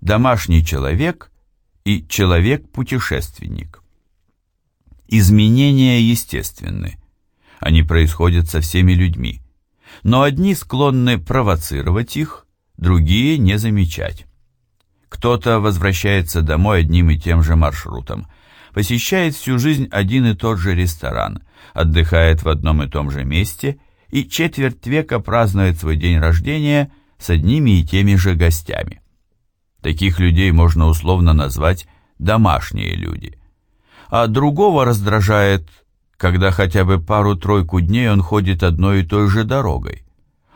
домашний человек и человек-путешественник. Изменения естественны. Они происходят со всеми людьми. Но одни склонны провоцировать их, другие не замечать. Кто-то возвращается домой одним и тем же маршрутом, посещает всю жизнь один и тот же ресторан, отдыхает в одном и том же месте и четверть века празднует свой день рождения с одними и теми же гостями. Таких людей можно условно назвать домашние люди. А другого раздражает, когда хотя бы пару-тройку дней он ходит одной и той же дорогой.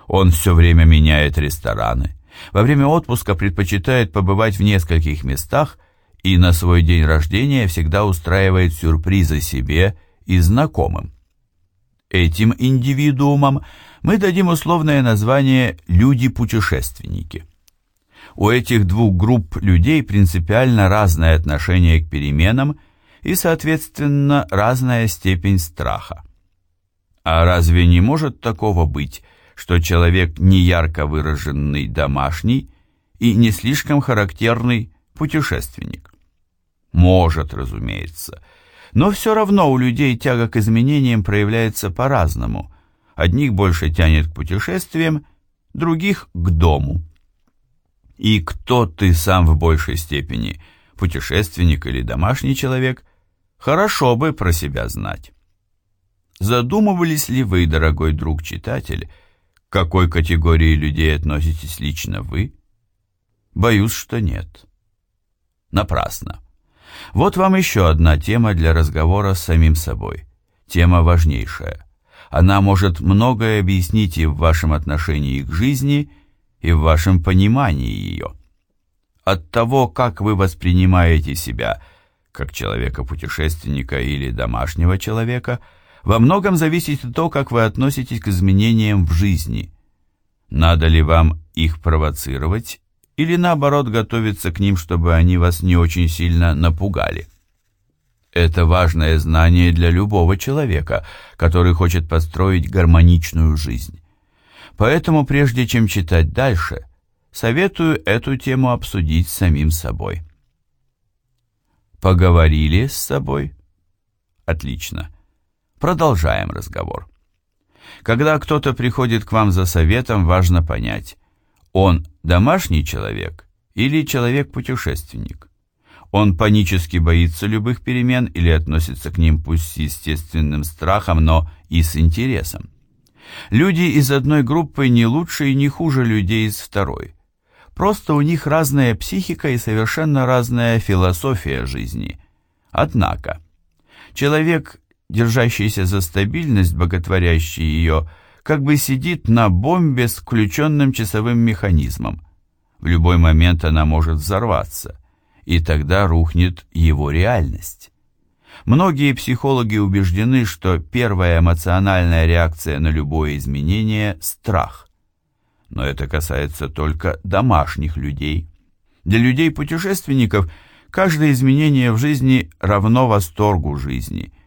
Он все время меняет рестораны, во время отпуска предпочитает побывать в нескольких местах и на свой день рождения всегда устраивает сюрпризы себе и знакомым. Этим индивидуумам мы дадим условное название «люди-путешественники». У этих двух групп людей принципиально разное отношение к переменам и, соответственно, разная степень страха. А разве не может такого быть, что человек не ярко выраженный домашний и не слишком характерный путешественник? Может, разумеется. Но все равно у людей тяга к изменениям проявляется по-разному. Одних больше тянет к путешествиям, других – к дому. И кто ты сам в большей степени, путешественник или домашний человек, хорошо бы про себя знать. Задумывались ли вы, дорогой друг-читатель, к какой категории людей относитесь лично вы? Боюсь, что нет. Напрасно. Вот вам еще одна тема для разговора с самим собой. Тема важнейшая. Она может многое объяснить и в вашем отношении к жизни, в вашем понимании ее. От того, как вы воспринимаете себя, как человека-путешественника или домашнего человека, во многом зависит то, как вы относитесь к изменениям в жизни. Надо ли вам их провоцировать или наоборот готовиться к ним, чтобы они вас не очень сильно напугали. Это важное знание для любого человека, который хочет построить гармоничную жизнь. Поэтому прежде чем читать дальше, советую эту тему обсудить с самим собой. Поговорили с собой? Отлично. Продолжаем разговор. Когда кто-то приходит к вам за советом, важно понять, он домашний человек или человек-путешественник? Он панически боится любых перемен или относится к ним пусть с естественным страхом, но и с интересом? Люди из одной группы не лучше и не хуже людей из второй. Просто у них разная психика и совершенно разная философия жизни. Однако, человек, держащийся за стабильность, боготворящий ее, как бы сидит на бомбе с включенным часовым механизмом. В любой момент она может взорваться, и тогда рухнет его реальность. Многие психологи убеждены, что первая эмоциональная реакция на любое изменение – страх. Но это касается только домашних людей. Для людей-путешественников каждое изменение в жизни равно восторгу жизни –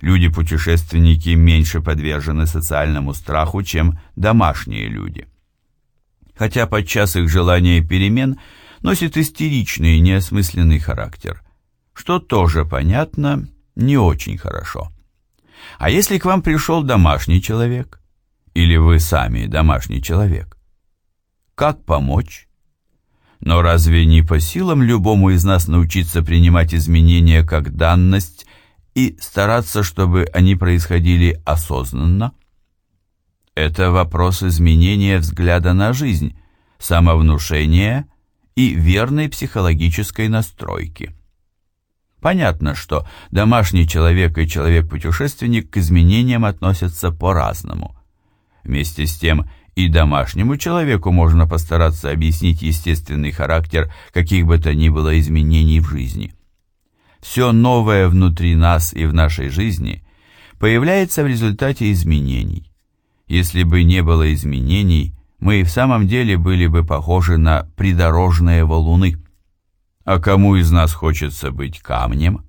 Люди-путешественники меньше подвержены социальному страху, чем домашние люди. Хотя подчас их желание перемен носит истеричный и неосмысленный характер, что тоже, понятно, не очень хорошо. А если к вам пришел домашний человек, или вы сами домашний человек, как помочь? Но разве не по силам любому из нас научиться принимать изменения как данность и стараться, чтобы они происходили осознанно? Это вопрос изменения взгляда на жизнь, самовнушения и верной психологической настройки. Понятно, что домашний человек и человек-путешественник к изменениям относятся по-разному. Вместе с тем и домашнему человеку можно постараться объяснить естественный характер каких бы то ни было изменений в жизни – все новое внутри нас и в нашей жизни появляется в результате изменений. Если бы не было изменений, мы и в самом деле были бы похожи на придорожные валуны. А кому из нас хочется быть камнем?